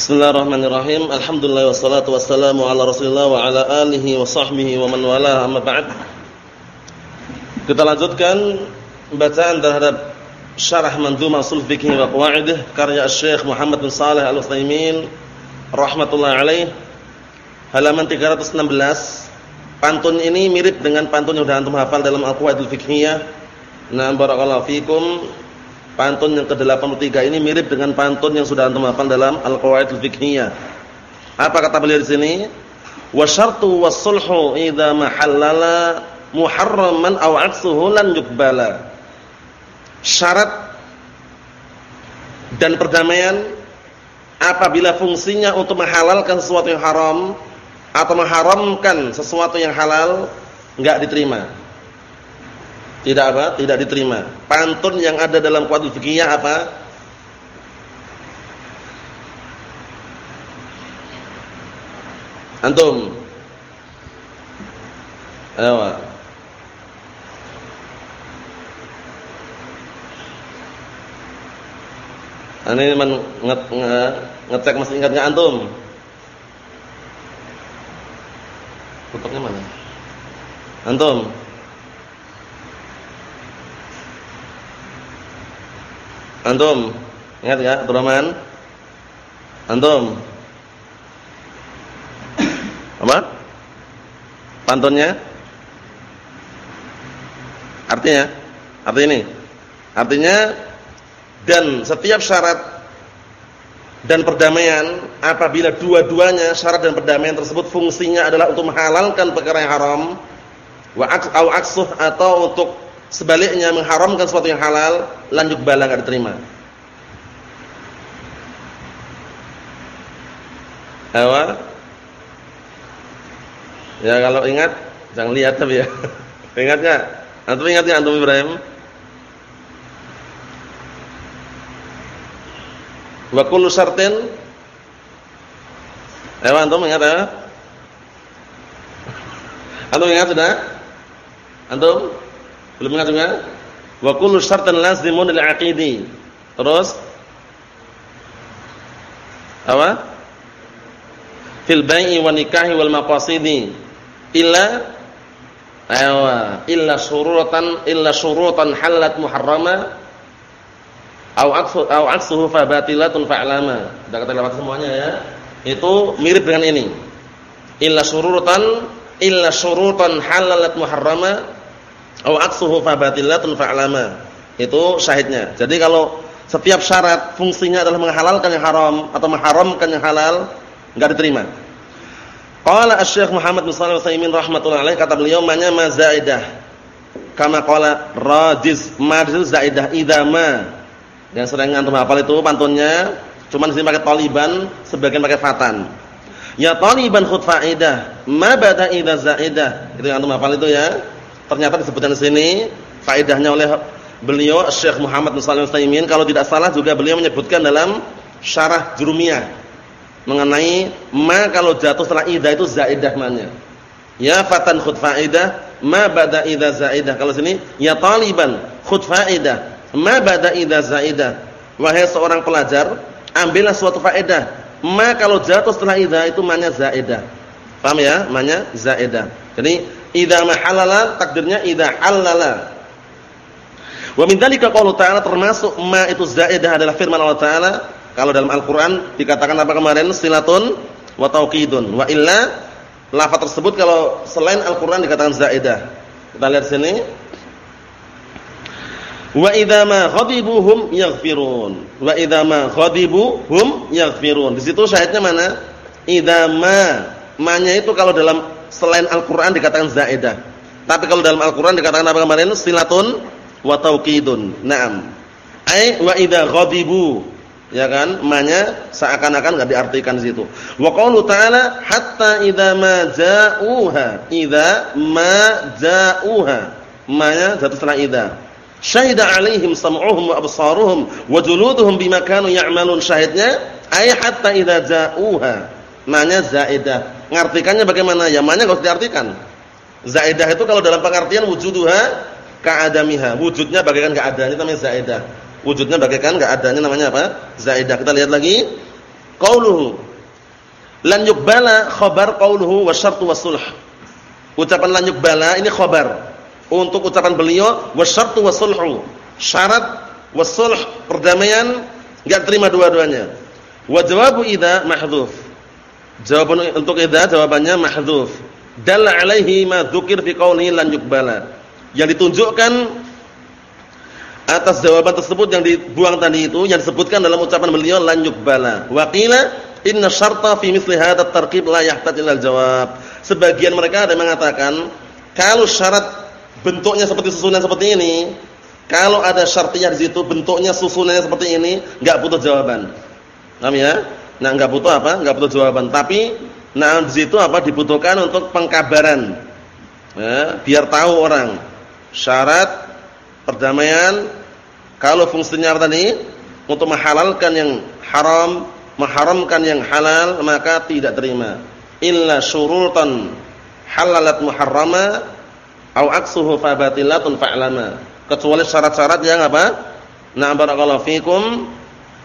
Bismillahirrahmanirrahim. Alhamdulillah wassalatu wassalamu ala Rasulillah wa ala alihi wa sahbihi wa man wala amma ba'd. Kita lanjutkan bacaan terhadap syarah Mandhumah Ushul Fiqh wa Qawaidih karya Syekh Muhammad bin Shalih Al-Utsaimin rahimatullah alaih. Halaman 316. Pantun ini mirip dengan pantun yang sudah antum hafal dalam Al-Qawaidul Fiqhiyah. Barakallahu fikum. Pantun yang ke-83 ini mirip dengan pantun yang sudah antum hafal dalam Al-Qawaidul Fiqhiyah. Apa kata beliau di sini? Wa syartu was-sulhu idza mahallala muharraman aw 'aksuhu lan yuqbala. Syarat dan perdamaian apabila fungsinya untuk menghalalkan sesuatu yang haram atau mengharamkan sesuatu yang halal enggak diterima. Tidak apa? Tidak diterima. Pantun yang ada dalam kuadul fikihnya apa? Antum. Ayo. Ini men nget, ngecek masih ingat enggak antum? Tutupnya mana? Antum. Antum, ingat enggak Abdurrahman? Antum. Apa? Pantunnya? Artinya? Arti ini. Artinya dan setiap syarat dan perdamaian apabila dua-duanya syarat dan perdamaian tersebut fungsinya adalah untuk menghalalkan perkara yang haram wa aksuh atau untuk sebaliknya mengharamkan sesuatu yang halal, lanjut bala enggak diterima. Apa? Ya kalau ingat jangan lihat tapi ya. ingat enggak? Antum ingat enggak antum Ibrahim? Wa kullu syartin Ayo antum ingat ya? Antum ingat sudah? Antum? Belum ingat juga? Wa kullu syartin lazimun lil aqidi. Terus apa? Fil bai'i wa nikahi wal maqasidi illa aywa illa syurutan illa syurutan halat muharrama au aksu au aksuhu fa batilatun fa'lama. Sudah kata lewat semuanya ya. Itu mirip dengan ini. Illa syurutan illa syurutan halalat muharrama Au aksuhu fa batilatun fa'lama. Itu syahidnya. Jadi kalau setiap syarat fungsinya adalah menghalalkan yang haram atau mengharamkan yang halal, enggak diterima. Qala Asy-Syaikh Muhammad bin Shalih Al-Utsaimin rahimatullah kata beliau manya ma zaidah. Kama qala rajiz marjiz zaidah idza ma. Yang sering antum hafal itu pantunnya cuma di sini pakai taliban, sebagian pakai fatan. Ya taliban khud faidah, ma bada idza zaidah. Itu yang antum hafal itu ya. Ternyata disebutkan di sini faedahnya oleh beliau Syekh Muhammad bin Shalih Al-Utsaimin kalau tidak salah juga beliau menyebutkan dalam syarah Jurumiyah mengenai ma kalau jatuh setelah idza itu zaidah mana. Ya fatan khud faidah ma bada idza zaidah. Kalau sini ya taliban khud faidah ma bada idza zaidah. Wahai seorang pelajar, ambillah suatu faedah. Ma kalau jatuh setelah idza itu mana zaidah. Paham ya? Mana zaidah. Jadi Idza mahalala takdirnya idza halala. Wa min dzalika qaulu ta'ala termasuk ma itu zaidah adalah firman Allah Ta'ala kalau dalam Al-Qur'an dikatakan apa kemarin silatun wa tauqidun. Wa illa lafaz tersebut kalau selain Al-Qur'an dikatakan zaidah. Kita lihat sini. Wa idza ma ghadibuhum yaghfirun. Wa idza ma ghadibuhum yaghfirun. Di situ syahidnya mana? Idza ma. Ma-nya itu kalau dalam selain Al-Qur'an dikatakan zaidah. Tapi kalau dalam Al-Qur'an dikatakan apa kemarin? Silatun wa tauqidun. Naam. Ai wa idza ghadibu. Ya kan? Manya seakan-akan enggak diartikan di situ. Wa qaulu ta'ala hatta idza ma ja'uha. Idza ma ja'uha. Manya jatuh setelah idza. Syahida 'alaihim sam'uhum wa absaruhum wa juluduhum bima kanu ya'malun. Syahidnya ay hatta idza ja'uha. Manya zaidah Ngartikannya bagaimana? Ya mana harus diartikan. Zaidah itu kalau dalam pengertian wujuduha ka'adamiha. Wujudnya bagaikan enggak adanya namanya zaidah. Wujudnya bagaikan enggak adanya namanya apa? Zaidah. Kita lihat lagi. qauluhu lan yuqbala khabar qauluhu wa syartu wasulh. Ucapan lan yuqbala ini khabar untuk ucapan beliau wa syartu wasulhu. Syarat wasulh perdamaian enggak terima dua-duanya. Wa jawabu idza mahdhuf. Jawaban untuk idza jawabannya mahdhuf. Dalla alaihi ma dzukir fi qawli lan yuqbala. Yang ditunjukkan atas jawaban tersebut yang dibuang tadi itu yang disebutkan dalam ucapan beliau lan yuqbala. Wa qila inna syarta fi misli hadha tarkib la yahtaj ila jawab. Sebagian mereka ada mengatakan kalau syarat bentuknya seperti susunan seperti ini, kalau ada syartnya di situ bentuknya susunannya seperti ini, enggak butuh jawaban. Paham ya? Nah, enggak butuh apa? Enggak butuh jawaban. Tapi nah di situ apa dibutuhkan untuk pengkabaran. Ya, biar tahu orang syarat perdamaian kalau fungsinya apa tadi? Untuk menghalalkan yang haram, mengharamkan yang halal, maka tidak terima. Illa syurutan halalat muharrama au aksuhu fa batilatun fa'lama. Kecuali syarat-syarat yang apa? Na barakallahu fikum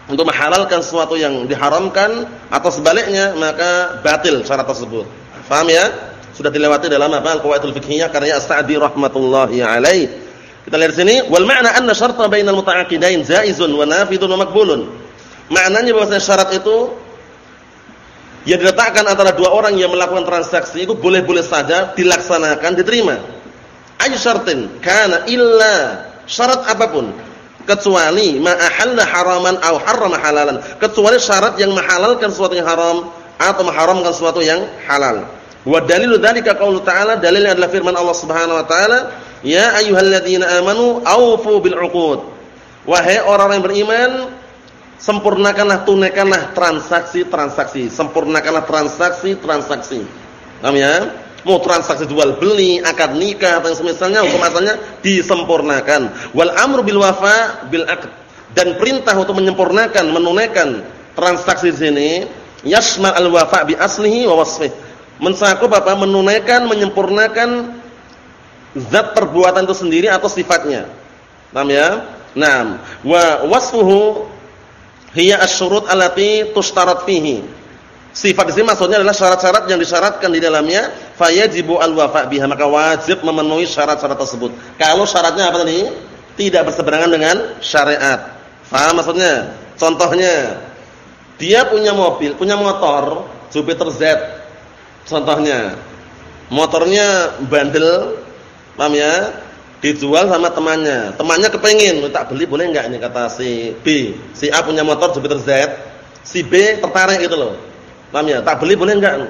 untuk menghalalkan sesuatu yang diharamkan atau sebaliknya maka batil syarat tersebut. Faham ya? Sudah dilewati dalam apa? Al-Qawaidul Fiqhiyah karya As-Sa'di rahimatullah alaih. Kita lihat sini, wal ma'na anna syarta bainal muta'aqidain jaizun wa nafidun wa maqbulun. Maknanya bahwasanya syarat itu yang diletakkan antara dua orang yang melakukan transaksi itu boleh-boleh saja dilaksanakan, diterima. Ayu syartin kana illa syarat apa pun kecuali ma ahalla haraman au harrama halalan, kecuali syarat yang menghalalkan sesuatu yang haram atau mengharamkan sesuatu yang halal. Wa dalilu dzalika qaulu ta'ala, dalilnya adalah firman Allah Subhanahu wa taala Ya ayyuhalladzina amanu aufu bil 'uqud. Wahai orang yang beriman, sempurnakanlah tunaikanlah transaksi-transaksi, sempurnakanlah transaksi-transaksi. Paham ya? Mau transaksi jual beli, akad nikah atau semisalnya hukum asalnya disempurnakan. Wal amru bil wafa bil aqd. Dan perintah untuk menyempurnakan, menunaikan transaksi di sini yasmal al wafa bi aslihi wa wasfih. Mencakup apa? Menunaikan, menyempurnakan zat perbuatan itu sendiri atau sifatnya. Paham ya? Naam. Wa wasfuhu hiya asy-syurut allati fihi. Sifat di sini maksudnya adalah syarat-syarat yang disyaratkan di dalamnya, fayajibu al-wafa biha, maka wajib memenuhi syarat-syarat tersebut. Kalau syaratnya apa tadi? Tidak berseberangan dengan syariat. Faham maksudnya? Contohnya, dia punya mobil, punya motor Jupiter Z. Contohnya, motornya bandel, Paham ya? Dijual sama temannya. Temannya kepengin, tak beli boleh enggak ini kata si B. Si A punya motor Jupiter Z, si B tertarik gitu loh. Paham ya? Tak beli boleh enggak?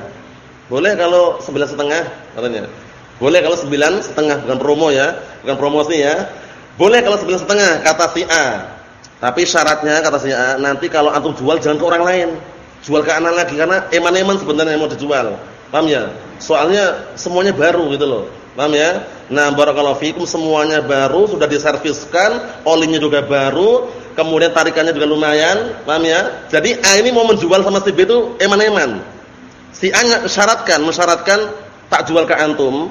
Boleh kalau sembilan setengah katanya. Boleh kalau sembilan setengah bukan promo ya, bukan promosi ya. Boleh kalau sembilan setengah kata si A. Tapi syaratnya kata si A, nanti kalau antum jual jangan ke orang lain. Jual ke anak lagi karena eman-eman sebenarnya yang mau dijual. Paham ya? Soalnya semuanya baru gitu loh. Paham ya? Nah, barakallahu fikum semuanya baru, sudah diserviskan, olinya juga baru, kemudian tarikannya juga lumayan, paham ya? Jadi A ini mau menjual sama si B itu eman-eman. Si A syaratkan, mensyaratkan tak jual ke antum,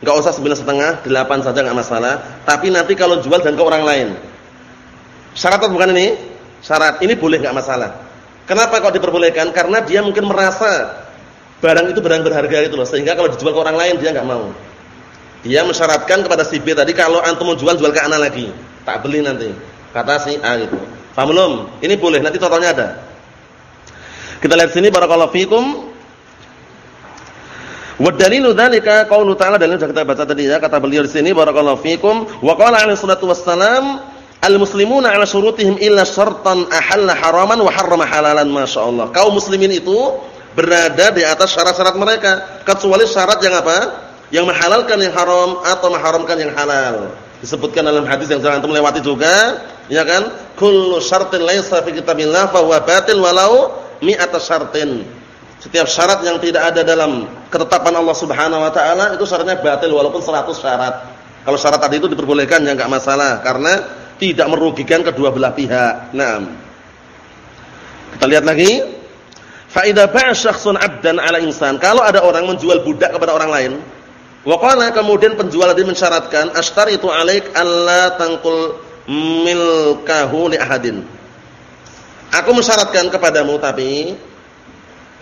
enggak usah sembilan setengah, delapan saja enggak masalah. Tapi nanti kalau jual dan ke orang lain. Syarat atau bukan ini? Syarat. Ini boleh enggak masalah. Kenapa kok diperbolehkan? Karena dia mungkin merasa barang itu barang berharga itu loh, sehingga kalau dijual ke orang lain dia enggak mau. Dia mensyaratkan kepada si B tadi kalau antum mau jual jual ke ana lagi. Tak beli nanti. Kata si A gitu. Paham belum? Ini boleh, nanti totalnya ada. Kita lihat sini barakallahu fikum. Wa dalilu dzalika qaulu ta'ala dalil sudah kita baca tadi ya kata beliau di sini barakallahu fikum wa qala alaihi salatu wassalam al muslimuna ala syurutihim illa syartan ahalla haraman wa harrama halalan masyaallah. Kaum muslimin itu berada di atas syarat-syarat mereka kecuali syarat yang apa? yang menghalalkan yang haram atau mengharamkan yang halal. Disebutkan dalam hadis yang jangan melewati juga, ya kan? Kullu syartin laisa fi kitabillah fa huwa batil walau mi'ata syartin. Setiap syarat yang tidak ada dalam ketetapan Allah Subhanahu wa taala itu syaratnya batil walaupun 100 syarat. Kalau syarat tadi itu diperbolehkan ya enggak masalah karena tidak merugikan kedua belah pihak. Naam. Kita lihat lagi. Fa idza ba'a syakhsun 'abdan 'ala insan. Kalau ada orang menjual budak kepada orang lain, Wa kemudian penjual tadi mensyaratkan ashtaritu alaik alla tangkul milkahu li ahadin. Aku mensyaratkan kepadamu tapi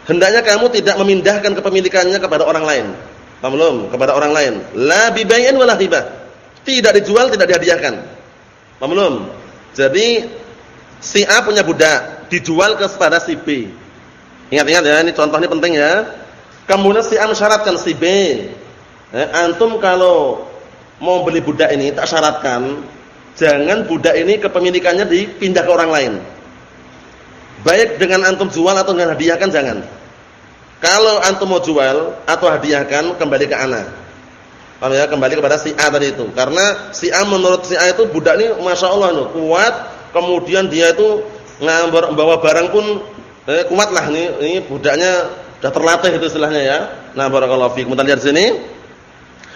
hendaknya kamu tidak memindahkan kepemilikannya kepada orang lain. Paham belum? Kepada orang lain. La bibayin wala hibah. Tidak dijual, tidak dihadiahkan. Paham belum? Jadi si A punya budak, dijual kepada si B. Ingat-ingat ya, ini contoh ini penting ya. Kemudian si A mensyaratkan si B, eh, antum kalau mau beli budak ini tak syaratkan jangan budak ini kepemilikannya dipindah ke orang lain. Baik dengan antum jual atau dengan hadiahkan jangan. Kalau antum mau jual atau hadiahkan kembali ke ana. Paham ya? Kembali kepada si A tadi itu. Karena si A menurut si A itu budak ini Masya Allah loh, kuat, kemudian dia itu ngambar bawa barang pun eh, kuat lah ini, ini budaknya sudah terlatih itu istilahnya ya. Nah, barakallahu. Kita lihat sini.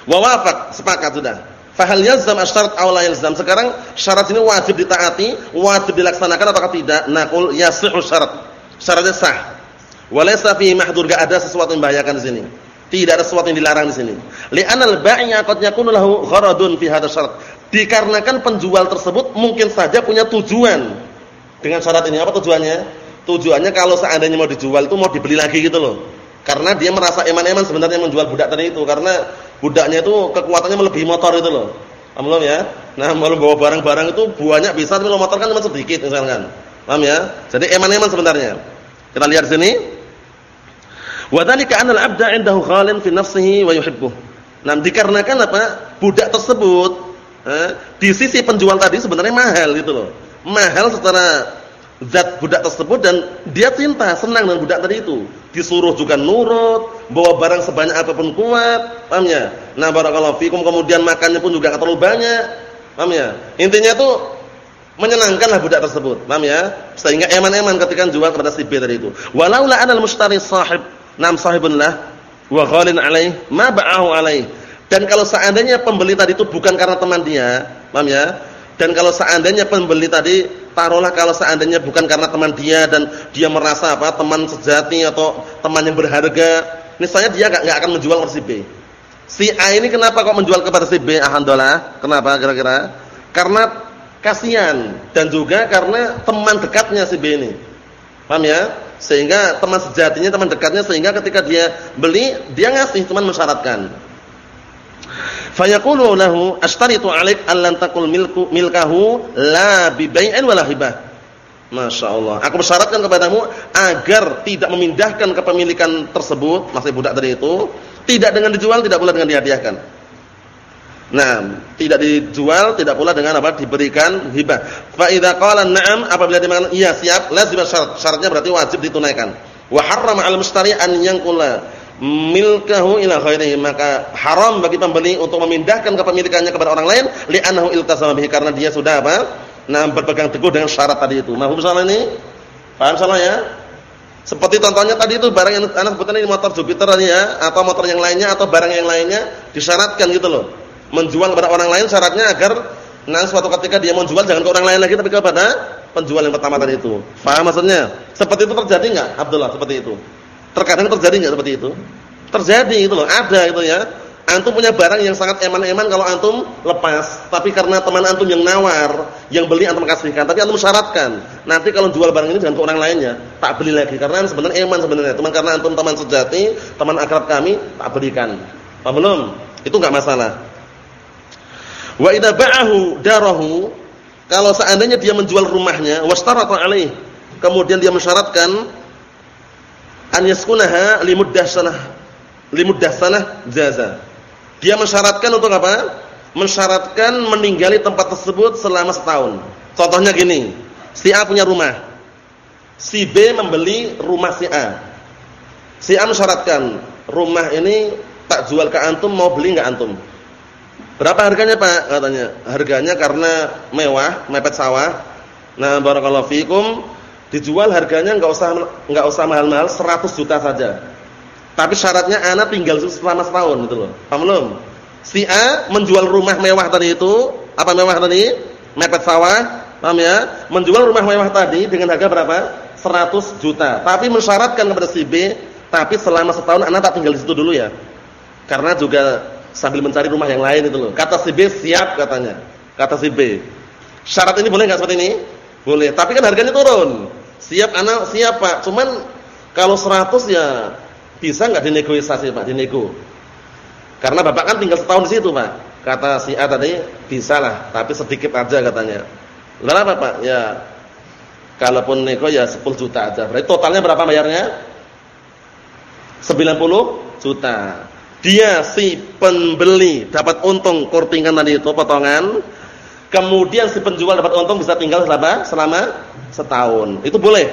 Wa wafaq, sepakat sudah. Fahal yalzam asyarat aw la? Sekarang syarat ini wajib ditaati, wajib dilaksanakan atau tidak? Naqul yasihhu syarat. Syaratnya sah. Walaysa fihi mahdzur, enggak ada sesuatu yang membahayakan di sini. Tidak ada sesuatu yang dilarang di sini. Li'anal bai'a qad yakunu lahu gharadun fi hadzal syarat. Dikarenakan penjual tersebut mungkin saja punya tujuan dengan syarat ini. Apa tujuannya? Tujuannya kalau seandainya mau dijual itu mau dibeli lagi gitu loh. Karena dia merasa eman-eman sebenarnya menjual budak tadi itu karena budaknya itu kekuatannya melebihi motor itu loh. Paham ya? Nah, mau bawa barang-barang itu banyak bisa tapi kalau motor kan cuma sedikit misalkan. Paham ya? Jadi eman-eman sebenarnya. Kita lihat sini. Wa dzalika anal 'abda 'indahu khalin fi nafsihi wa yuhibbuh. Nah, dikarenakan apa? Budak tersebut eh, di sisi penjual tadi sebenarnya mahal gitu loh. Mahal secara zat budak tersebut dan dia cinta, senang dengan budak tadi itu. Disuruh juga nurut, bawa barang sebanyak apa pun kuat, paham ya? Nah, barakallahu fikum kemudian makannya pun juga enggak terlalu banyak. Paham ya? Intinya itu menyenangkanlah budak tersebut, paham ya? Sehingga eman-eman ketika jual kepada si B tadi itu. Walaula anal mustari sahib nam sahibun lah wa ghalin alaih ma ba'ahu alaih. Dan kalau seandainya pembeli tadi itu bukan karena teman dia, paham ya? Dan kalau seandainya pembeli tadi taruhlah kalau seandainya bukan karena teman dia dan dia merasa apa teman sejati atau teman yang berharga, misalnya dia enggak akan menjual ke si B. Si A ini kenapa kok menjual kepada si B? Alhamdulillah. Kenapa kira-kira? Karena kasihan dan juga karena teman dekatnya si B ini. Paham ya? Sehingga teman sejatinya, teman dekatnya sehingga ketika dia beli, dia ngasih teman mensyaratkan. Fayaqulu lahu ashtaritu 'alaik an lan taqul milku milkahu la bi bai'in wala hibah. Masya Allah. Aku mensyaratkan kepadamu agar tidak memindahkan kepemilikan tersebut, masih budak tadi itu, tidak dengan dijual, tidak pula dengan dihadiahkan. Nah, tidak dijual, tidak pula dengan apa? diberikan hibah. Fa idza qala na'am, apabila dia mengatakan iya siap, lazim syarat. Syaratnya berarti wajib ditunaikan. Wa harrama 'al mustari an yanqula milkahu ila ghairihi, maka haram bagi pembeli untuk memindahkan kepemilikannya kepada orang lain li'annahu iltazama bihi karena dia sudah apa? Nah, berpegang teguh dengan syarat tadi itu. Mahum salah ini? Paham salah ya? Seperti contohnya tadi itu barang yang anak sebutkan ini motor Jupiter ya atau motor yang lainnya atau barang yang lainnya disyaratkan gitu loh menjual kepada orang lain syaratnya agar nah suatu ketika dia menjual jangan ke orang lain lagi tapi kepada penjual yang pertama tadi itu. Paham maksudnya? Seperti itu terjadi enggak Abdullah seperti itu? Terkadang terjadi enggak seperti itu? Terjadi itu loh, ada itu ya. Antum punya barang yang sangat eman-eman kalau antum lepas, tapi karena teman antum yang nawar, yang beli antum kasihkan, tapi antum syaratkan, nanti kalau jual barang ini jangan ke orang lainnya, tak beli lagi karena sebenarnya eman sebenarnya, teman karena antum teman sejati, teman akrab kami, tak berikan. Paham belum? Itu enggak masalah. Wa idza ba'ahu darahu, kalau seandainya dia menjual rumahnya, wastarata alaih, kemudian dia mensyaratkan an yaskunaha limuddah sanah, limuddah sanah jaza. Dia mensyaratkan untuk apa? Mensyaratkan meninggali tempat tersebut selama setahun. Contohnya gini, si A punya rumah. Si B membeli rumah si A. Si A mensyaratkan, rumah ini tak jual ke antum, mau beli enggak antum? Berapa harganya Pak? Katanya. Harganya karena mewah, mepet sawah. Nah, barakallahu fikum, dijual harganya enggak usah enggak usah mahal-mahal, 100 juta saja. Tapi syaratnya anak tinggal selama setahun gitu loh. Paham belum? Si A menjual rumah mewah tadi itu, apa mewah tadi? Mepet sawah, paham ya? Menjual rumah mewah tadi dengan harga berapa? 100 juta. Tapi mensyaratkan kepada si B, tapi selama setahun anak tak tinggal di situ dulu ya. Karena juga sambil mencari rumah yang lain itu loh. Kata si B siap katanya. Kata si B. Syarat ini boleh enggak seperti ini? Boleh. Tapi kan harganya turun. Siap anak, siap Pak. Cuman kalau 100 ya bisa nggak dinegosiasi Pak, dinego. Karena Bapak kan tinggal setahun di situ Pak. Kata si A tadi, bisa lah, tapi sedikit aja katanya. Lalu apa Pak? Ya kalaupun nego ya 10 juta aja. Berarti totalnya berapa bayarnya? 90 juta. Dia si pembeli dapat untung kurtingan tadi itu potongan. Kemudian si penjual dapat untung bisa tinggal selama selama setahun. Itu boleh.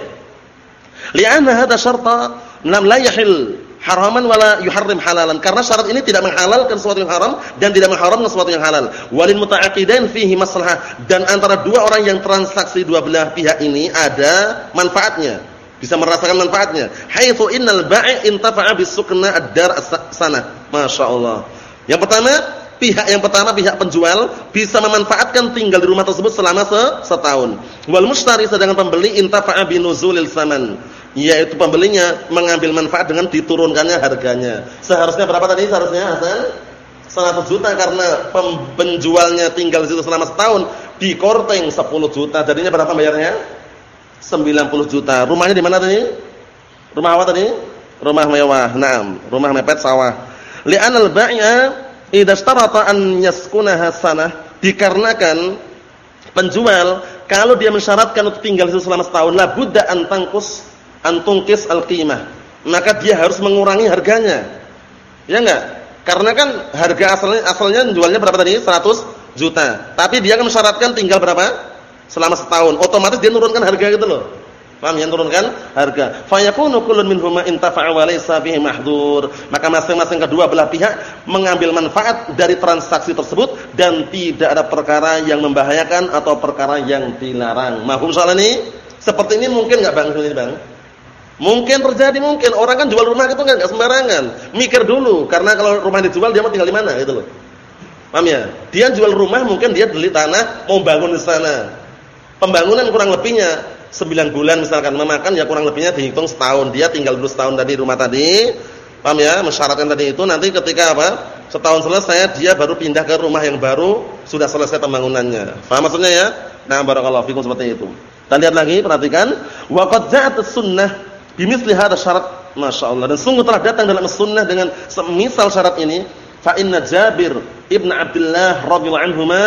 Li'anna hadza syarta lam la yahil haraman wala yuharrim halalan. Karena syarat ini tidak menghalalkan sesuatu yang haram dan tidak mengharamkan sesuatu yang halal. Walil muta'aqidain fihi maslahah dan antara dua orang yang transaksi dua belah pihak ini ada manfaatnya bisa merasakan manfaatnya. Haitsu innal bai' intafa'a bisukna ad-dar sana. Masyaallah. Yang pertama, pihak yang pertama pihak penjual bisa memanfaatkan tinggal di rumah tersebut selama setahun. Wal mushtari sedangkan pembeli intafa'a binuzulil saman. Yaitu pembelinya mengambil manfaat dengan diturunkannya harganya. Seharusnya berapa tadi seharusnya Hasan? 100 juta karena penjualnya tinggal di situ selama setahun, dikorting 10 juta. Jadinya berapa bayarnya? 90 juta. Rumahnya di mana tadi? Rumah apa tadi? Rumah mewah. Naam, rumah mepet sawah. Li'anal bai'a idza istarata an yaskunaha sanah dikarenakan penjual kalau dia mensyaratkan untuk tinggal di situ selama setahun la budda an tangkus an tungkis al-qimah. Maka dia harus mengurangi harganya. Ya enggak? Karena kan harga asalnya asalnya jualnya berapa tadi? 100 juta. Tapi dia kan mensyaratkan tinggal berapa? selama setahun. Otomatis dia nurunkan harga gitu loh. Paham ya nurunkan harga. Fa yakunu kullun minhuma intafa'a wa laysa fihi mahdhur. Maka masing-masing kedua belah pihak mengambil manfaat dari transaksi tersebut dan tidak ada perkara yang membahayakan atau perkara yang dilarang. Mahum soal ini? Seperti ini mungkin enggak Bang ini Bang? Mungkin terjadi mungkin. Orang kan jual rumah itu enggak sembarangan. Mikir dulu karena kalau rumah dijual dia mau tinggal di mana gitu loh. Paham ya? Dia jual rumah mungkin dia beli tanah mau bangun di sana. Pembangunan kurang lebihnya 9 bulan misalkan memakan ya kurang lebihnya dihitung setahun. Dia tinggal dulu setahun tadi rumah tadi. Paham ya? Mensyaratkan tadi itu nanti ketika apa? Setahun selesai dia baru pindah ke rumah yang baru sudah selesai pembangunannya. Paham maksudnya ya? Nah, barakallahu fikum seperti itu. Kita lihat lagi, perhatikan. Wa qad ja'at sunnah bimithli hadha syarat. Masyaallah. Dan sungguh telah datang dalam sunnah dengan semisal syarat ini fa inna Jabir ibn Abdullah radhiyallahu anhuma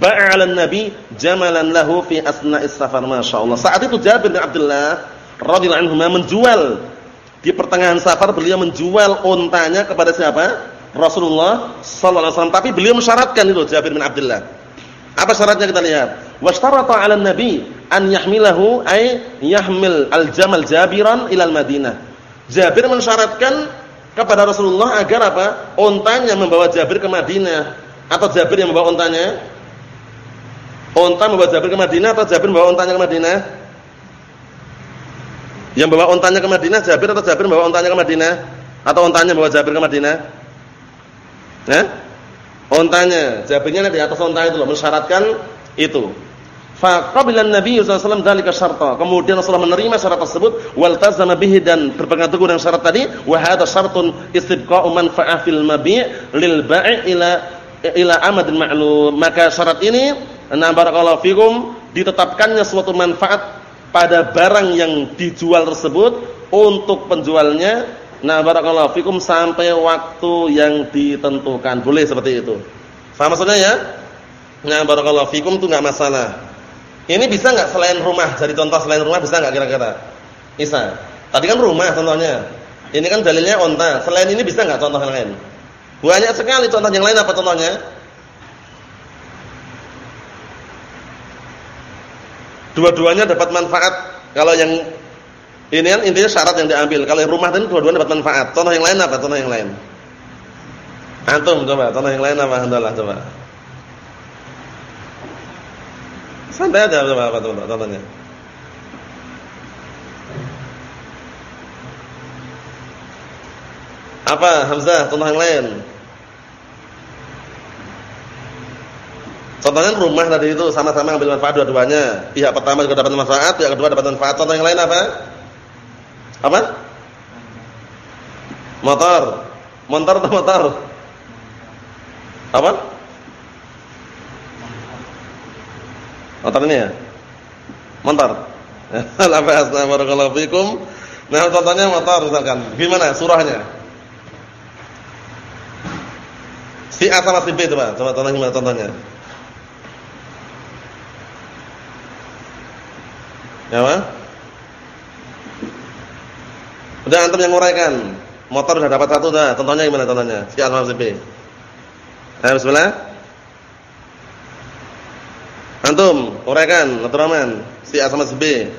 ba'ala nabi jamalan lahu fi asna'is safar masyaallah saat itu Jabir bin Abdullah radhiyallahu anhuma menjual di pertengahan safar beliau menjual untanya kepada siapa? Rasulullah sallallahu alaihi wasallam. Tapi beliau mensyaratkan itu Jabir bin Abdullah. Apa syaratnya kita lihat? Washtarata 'ala nabi an yahmilahu ay yahmil al-jamal jabiran ila al-madinah Jabir mensyaratkan kepada Rasulullah agar apa? Ontanya membawa Jabir ke Madinah atau Jabir yang membawa ontanya? Onta membawa Jabir ke Madinah atau Jabir membawa ontanya ke Madinah? Yang membawa ontanya ke Madinah Jabir atau Jabir membawa ontanya ke Madinah? Atau ontanya membawa Jabir ke Madinah? Nah, Ontanya, Jabirnya di atas onta itu loh, mensyaratkan itu. Faqabila Nabi wasallam dzalika syarta. Kemudian Rasulullah menerima syarat tersebut wal tazama bihi dan berpegang teguh dengan syarat tadi wa hadha syartun istibqa'u manfa'ah fil mabi' lil bai' ila ila amadin ma'lum. Maka syarat ini na barakallahu fikum ditetapkannya suatu manfaat pada barang yang dijual tersebut untuk penjualnya na barakallahu fikum sampai waktu yang ditentukan. Boleh seperti itu. Faham maksudnya ya? Nah barakallahu fikum itu enggak masalah. Ini bisa nggak selain rumah? Jadi contoh selain rumah bisa nggak kira-kira? Bisa. Tadi kan rumah contohnya. Ini kan dalilnya onta. Selain ini bisa nggak contoh yang lain? Banyak sekali contoh yang lain apa contohnya? Dua-duanya dapat manfaat. Kalau yang ini kan intinya syarat yang diambil. Kalau yang rumah tadi dua-duanya dapat manfaat. Contoh yang lain apa? Contoh yang lain. Antum coba. Contoh yang lain apa? Alhamdulillah coba. Aja coba apa contohnya. Apa Hamzah contoh yang lain? Contohnya rumah tadi itu sama-sama ambil manfaat dua-duanya. Pihak pertama juga dapat manfaat, pihak kedua dapat manfaat. Contoh yang lain apa? Apa? Motor. Motor atau motor? Apa? Motor ini ya? Motor. Barakallahu fikum. Nah, contohnya motor misalkan. Gimana surahnya? Si A sama si B coba. Coba contohnya gimana contohnya? Ya, Pak? Udah antum yang nguraikan. Motor udah dapat satu dah. Contohnya gimana contohnya? Si A sama si B. Ayo bismillah. Antum, uraikan, Abdurrahman. Si A sama si B.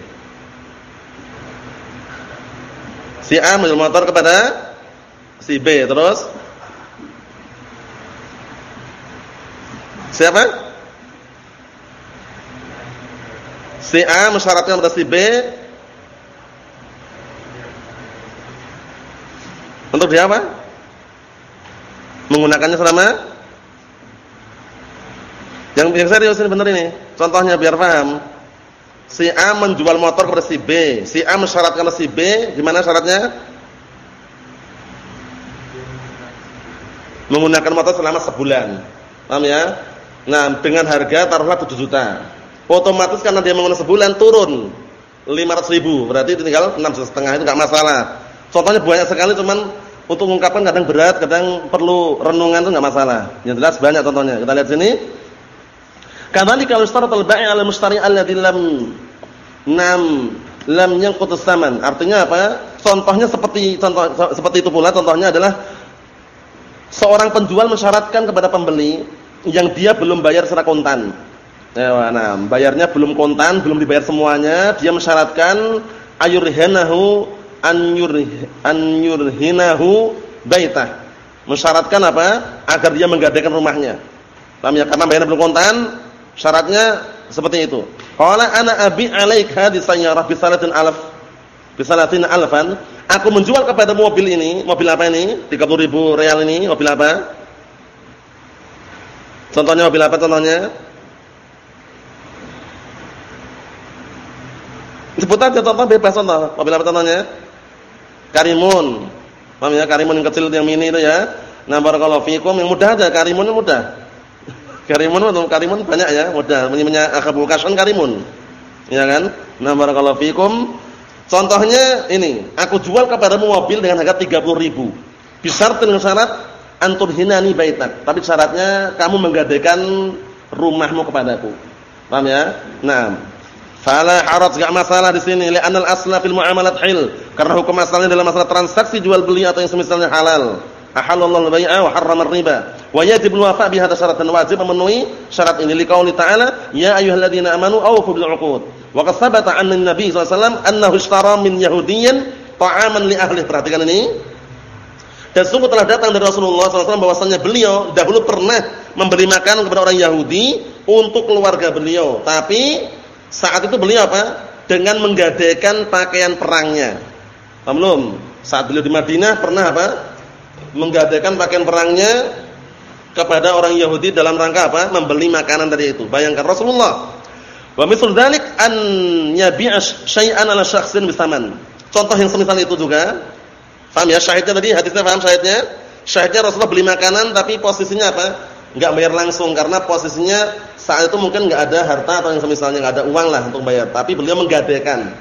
Si A menjual motor kepada si B, terus Siapa? Si A mensyaratkan kepada si B untuk dia apa? Menggunakannya selama yang yang serius ini benar ini. Contohnya biar paham. Si A menjual motor kepada si B. Si A mensyaratkan si B, gimana syaratnya? Menggunakan motor selama sebulan. Paham ya? Nah, dengan harga taruhlah 7 juta. Otomatis karena dia menggunakan sebulan turun 500 ribu. Berarti tinggal 6 juta setengah itu enggak masalah. Contohnya banyak sekali cuman untuk mengungkapkan kadang berat, kadang perlu renungan itu enggak masalah. Yang jelas banyak contohnya. Kita lihat sini. Kadzalika al-istaratul bai' al mustari alladhi lam nam lam yanqut saman. Artinya apa? Contohnya seperti contoh seperti itu pula contohnya adalah seorang penjual mensyaratkan kepada pembeli yang dia belum bayar secara kontan. Ya, nah, bayarnya belum kontan, belum dibayar semuanya, dia mensyaratkan ayurhinahu anyurhinahu baitah. Mensyaratkan apa? Agar dia menggadaikan rumahnya. Paham ya? Karena bayarnya belum kontan, Syaratnya seperti itu. Qala ana abi 'alaika di sayyarah bi salatin alaf bi salatin alfan. Aku menjual kepada mobil ini, mobil apa ini? 30 ribu real ini, mobil apa? Contohnya mobil apa contohnya? Sebut aja contoh bebas contoh. Mobil apa contohnya? Karimun. Paham ya? Karimun yang kecil yang mini itu ya. Nah, barakallahu fikum yang mudah aja, Karimun yang mudah. Karimun atau karimun banyak ya, mudah. Menyebutnya akhabul kashan karimun. Ya kan? Nah, barakallahu fikum. Contohnya ini, aku jual kepadamu mobil dengan harga 30 ribu. Bisa dengan syarat antur hinani baitak. Tapi syaratnya kamu menggadaikan rumahmu kepadaku. Paham ya? Nah, fala haraj enggak masalah di sini li'anal asla fil muamalat hil. Karena hukum asalnya dalam masalah transaksi jual beli atau yang semisalnya halal. Ahallallahu al-bai'a wa harrama riba Wa yajib al-wafa' bi hadha syarat dan wajib memenuhi syarat ini liqauli ta'ala ya ayyuhalladzina amanu awfu bil 'uqud. Wa qad thabata 'anna an-nabi sallallahu alaihi wasallam min yahudiyyin ta'aman li ahli. Perhatikan ini. Dan sungguh telah datang dari Rasulullah SAW bahwasanya beliau dahulu pernah memberi makan kepada orang Yahudi untuk keluarga beliau. Tapi saat itu beliau apa? Dengan menggadaikan pakaian perangnya. Paham Saat beliau di Madinah pernah apa? Menggadaikan pakaian perangnya kepada orang Yahudi dalam rangka apa? Membeli makanan tadi itu. Bayangkan Rasulullah. Wa mithl dzalik an yabi'a syai'an ala syakhsin bisaman. Contoh yang semisal itu juga. Paham ya syahidnya tadi hadisnya paham syahidnya? Syahidnya Rasulullah beli makanan tapi posisinya apa? Enggak bayar langsung karena posisinya saat itu mungkin enggak ada harta atau yang semisalnya enggak ada uang lah untuk bayar, tapi beliau menggadaikan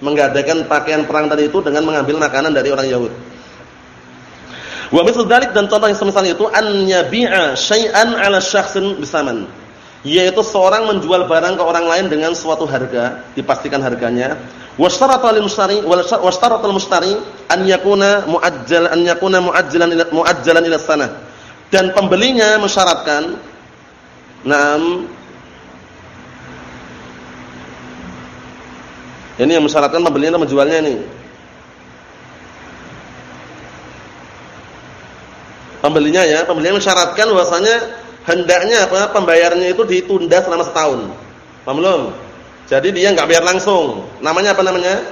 menggadaikan pakaian perang tadi itu dengan mengambil makanan dari orang Yahudi. Wa mithlu dzalik dan contoh yang semisal itu an yabi'a syai'an 'ala syakhsin bisaman. Yaitu seorang menjual barang ke orang lain dengan suatu harga, dipastikan harganya. Wastarata lil mustari wastarata lil mustari an yakuna muajjal an yakuna muajjalan ila muajjalan ila sanah. Dan pembelinya mensyaratkan Naam Ini yang mensyaratkan pembelinya menjualnya ini pembelinya ya, pembelinya mensyaratkan bahwasanya hendaknya apa pembayarannya itu ditunda selama setahun. Paham belum? Jadi dia enggak bayar langsung. Namanya apa namanya?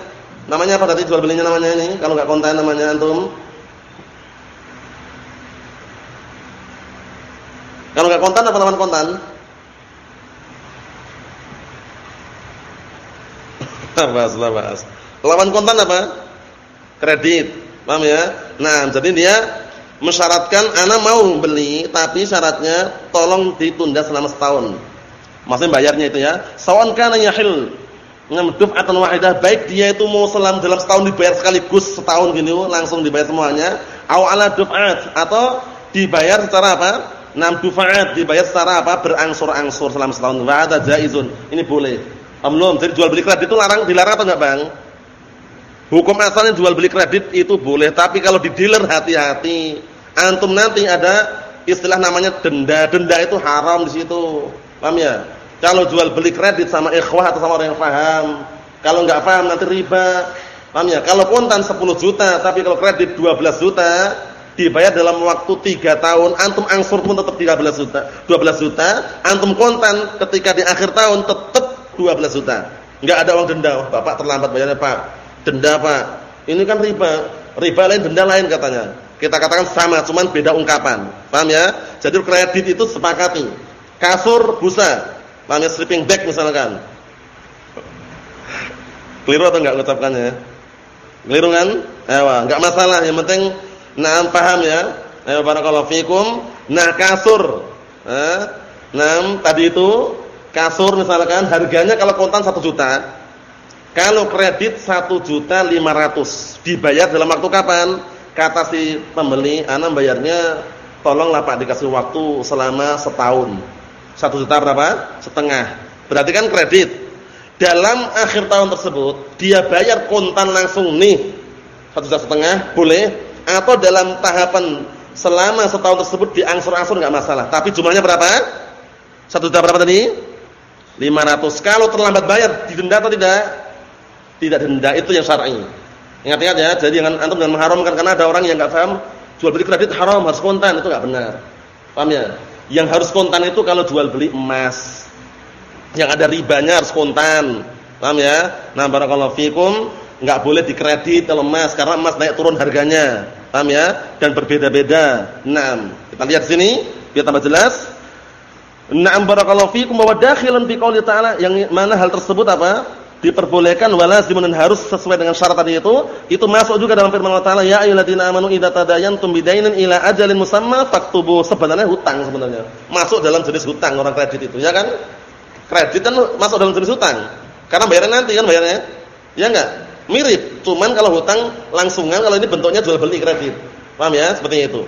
Namanya apa tadi jual belinya namanya ini? Kalau enggak kontan namanya antum? Kalau enggak kontan apa lawan kontan? bahas bahas. Lawan kontan apa? Kredit. Paham ya? Nah, jadi dia mensyaratkan ana mau beli tapi syaratnya tolong ditunda selama setahun. Maksudnya bayarnya itu ya. Sawan kana yahil Ngam duf'atan wahidah baik dia itu mau selam dalam setahun dibayar sekaligus setahun gini langsung dibayar semuanya, au ala duf'at atau dibayar secara apa? Nam duf'at dibayar secara apa? berangsur-angsur selama setahun. Wa ada jaizun. Ini boleh. Amlum, jadi jual beli kredit itu larang dilarang atau enggak, Bang? Hukum asalnya jual beli kredit itu boleh, tapi kalau di dealer hati-hati. Antum nanti ada istilah namanya denda. Denda itu haram di situ. Paham ya? Kalau jual beli kredit sama ikhwah atau sama orang yang paham, kalau enggak paham nanti riba. Paham ya? Kalau kontan 10 juta, tapi kalau kredit 12 juta, dibayar dalam waktu 3 tahun, antum angsur pun tetap 13 juta. 12 juta, antum kontan ketika di akhir tahun tetap 12 juta. Enggak ada uang denda. Bapak terlambat bayarnya, Pak. Denda, Pak. Ini kan riba. Riba lain, denda lain katanya. Kita katakan sama, cuman beda ungkapan. Paham ya? Jadi kredit itu sepakati. Kasur busa Namanya sleeping bag misalkan. Keliru atau enggak ucapannya? Keliru kan? Ewa, enggak masalah, yang penting nah paham ya. Ayo barakallahu fikum. Nah, kasur. Nah, tadi itu kasur misalkan harganya kalau kontan 1 juta. Kalau kredit 1 juta 500 dibayar dalam waktu kapan? Kata si pembeli, ana bayarnya tolonglah Pak dikasih waktu selama setahun. Satu juta berapa? Setengah. Berarti kan kredit. Dalam akhir tahun tersebut dia bayar kontan langsung nih satu juta setengah boleh atau dalam tahapan selama setahun tersebut diangsur-angsur nggak masalah. Tapi jumlahnya berapa? Satu juta berapa tadi? 500. Kalau terlambat bayar didenda atau tidak? Tidak denda itu yang syar'i. Ingat-ingat ya, jadi jangan antum jangan mengharamkan karena ada orang yang nggak paham jual beli kredit haram harus kontan itu nggak benar. Paham ya? Yang harus kontan itu kalau jual beli emas. Yang ada ribanya harus kontan. Paham ya? Nah, barakallahu fikum, enggak boleh dikredit kalau emas karena emas naik turun harganya. Paham ya? Dan berbeda-beda. Nah, kita lihat sini biar tambah jelas. Na'am barakallahu fikum wa dakhilun fi qouli ta'ala yang mana hal tersebut apa? Diperbolehkan walazimun dan harus sesuai dengan syarat tadi itu. Itu masuk juga dalam firman Allah Taala ya ayyuhalladzina amanu idza tadayantum bidainin ila ajalin musamma faktubu. Sebenarnya hutang sebenarnya. Masuk dalam jenis hutang orang kredit itu ya kan? Kredit kan masuk dalam jenis hutang. Karena bayarnya nanti kan bayarnya. Ya enggak? Mirip. Cuman kalau hutang langsungan kalau ini bentuknya jual beli kredit. Paham ya? Seperti itu.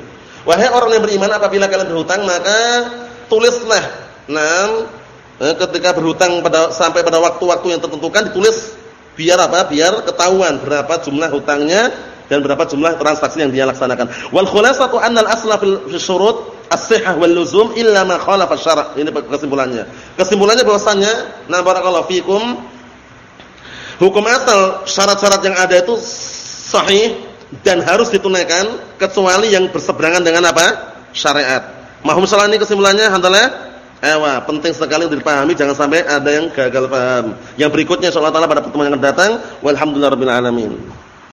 Wahai orang yang beriman apabila kalian berhutang maka tulislah enam eh, ketika berhutang pada sampai pada waktu-waktu yang tertentukan ditulis biar apa? Biar ketahuan berapa jumlah hutangnya dan berapa jumlah transaksi yang dia laksanakan. Wal khulasatu anna al-asla fil syurut as-sihhah wal luzum illa ma khalafa syara'. Ini kesimpulannya. Kesimpulannya bahwasanya na barakallahu fikum hukum asal syarat-syarat yang ada itu sahih dan harus ditunaikan kecuali yang berseberangan dengan apa? syariat. Mahum salah ini kesimpulannya alhamdulillah Ewa, penting sekali untuk dipahami jangan sampai ada yang gagal paham. Yang berikutnya insyaallah taala pada pertemuan yang akan datang. Walhamdulillahirabbil alamin.